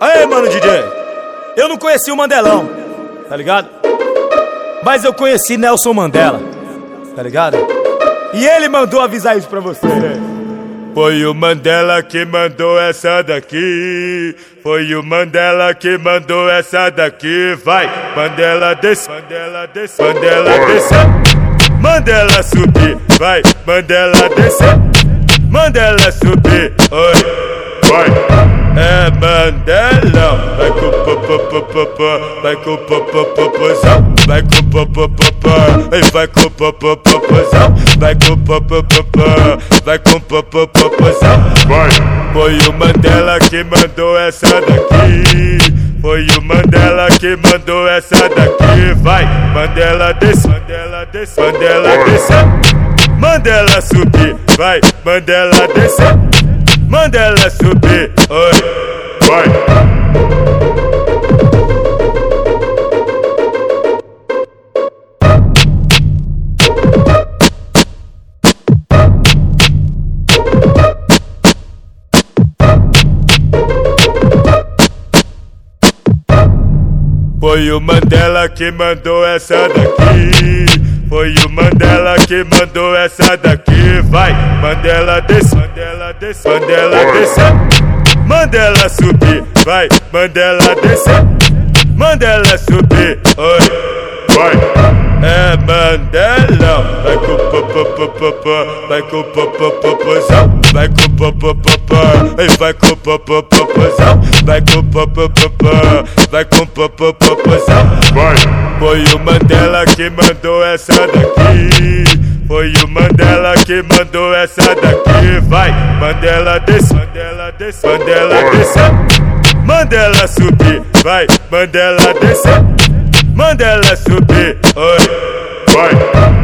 Aê, mano DJ, eu não conheci o Mandelão, tá ligado? Mas eu conheci Nelson Mandela, tá ligado? E ele mandou avisar isso pra você. Foi o Mandela que mandou essa daqui. Foi o Mandela que mandou essa daqui. Vai, Mandela desce, Mandela desce, Mandela desce. Mandela subir, vai, Mandela desce. Mandela subir, oi, vai. Vai com popopopozão, vai com popopopó, vai com popopopozão, vai com popopopó, vai com popopopozão. Vai. Foi o Mandela que mandou essa daqui. Foi o Mandela que mandou essa daqui. Vai, Mandela desce, Mandela desce, Mandela desce. Mandela subir, vai, Mandela desce. Manda ela subir, oi, vai. Foi o Mandela que mandou essa daqui. Foi o Mandela que mandou essa daqui. Vai, Mandela desce, Mandela desce, Mandela desce. Mandela subir, vai, Mandela desce. Mandela subir, oi, vai com popopopozão, vai com popopopó, vai com popopopozão, vai com popopopó, vai com popopopozão, vai. Foi o Mandela que mandou essa daqui. Foi o Mandela que mandou essa daqui. Vai, Mandela desce, Mandela desce, Mandela desce. Mandela subir, vai, Mandela desce. Mandela subir, oi, vai.